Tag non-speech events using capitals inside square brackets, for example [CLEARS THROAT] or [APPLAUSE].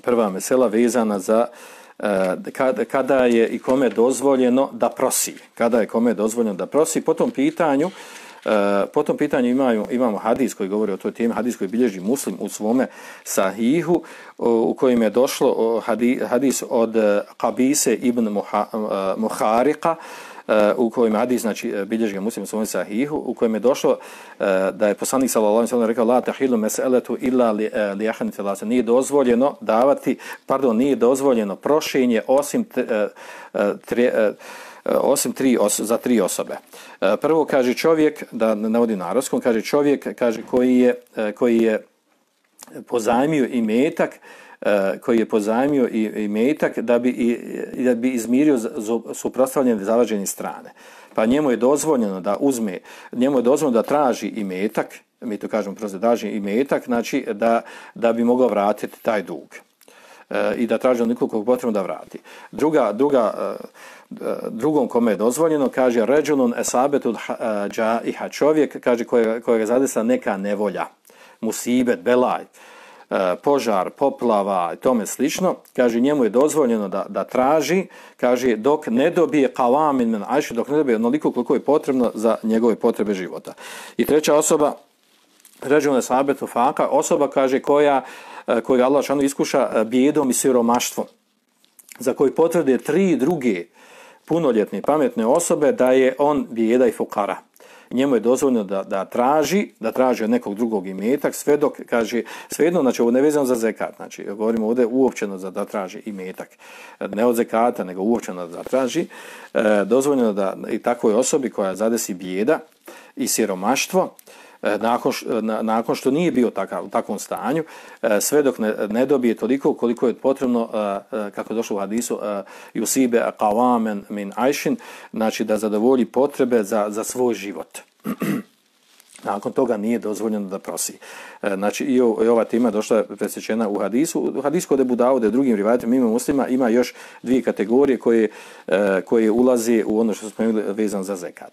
prva mesela vezana za e, kada, kada je i kome dozvoljeno da prosi. Kada je kome dozvoljeno da prosi. Po tom pitanju, e, po tom pitanju imamo, imamo hadis koji govori o toj temi, hadis koji bilježi muslim u svome sahihu, u kojem je došlo hadis od e, Qabise ibn Muharika, Eh, u kojem hadis znači eh, bilježi ga muslim u sahihu u kojem je došlo eh, da je poslanik sallallahu alejhi ve sellem rekao la tahilu meseletu illa li, li ahad thalatha nije dozvoljeno davati pardon nije dozvoljeno prošenje osim uh, tre, uh, osim tri os, za tri osobe. Prvo kaže čovjek da navodi narodskom kaže čovjek kaže koji je koji je pozajmio imetak metak e, koji je pozajmio i, i metak da bi, i, da bi izmirio suprostavljene zalađene strane. Pa njemu je dozvoljeno da uzme, njemu je dozvoljeno da traži i metak, mi to kažemo prosto daži i metak, znači da, da bi mogao vratiti taj dug. E, I da traži onoliko koliko potrebno da vrati. Druga, druga, e, drugom kome je dozvoljeno, kaže ređunun esabetu e, džaiha čovjek, kaže kojega, kojega zadesa neka nevolja, musibet, belaj, e, požar, poplava i tome slično, kaže njemu je dozvoljeno da, da traži, kaže dok ne dobije kalamin men ajši, dok ne dobije onoliko koliko je potrebno za njegove potrebe života. I treća osoba, ređuna sabetu faka, osoba kaže koja, e, koja Allah šanu iskuša e, bijedom i siromaštvom, za koji potvrde tri druge punoljetne pametne osobe da je on bijeda i fukara njemu je dozvoljeno da, da traži, da traži od nekog drugog imetak, sve dok, kaže, svejedno, znači ovo ne vezano za zekat, znači govorimo ovdje uopćeno za da traži imetak, ne od zekata, nego uopćeno da traži, e, dozvoljeno da i takvoj osobi koja zadesi bijeda i siromaštvo, E, E, nakon, e, na, nakon što nije bio takav, u takvom stanju, e, sve dok ne, ne dobije toliko koliko je potrebno, e, e kako je došlo u hadisu, Jusibe qawamen min aishin, znači da zadovolji potrebe za, za svoj život. [CLEARS THROAT] Nakon toga nije dozvoljeno da prosi. Znači, i ova tema došla presjećena u hadisu. U hadisu kod Ebu Daude, drugim rivajatima, mimo muslima, ima još dvije kategorije koje, koje ulazi u ono što smo imali vezan za zekat.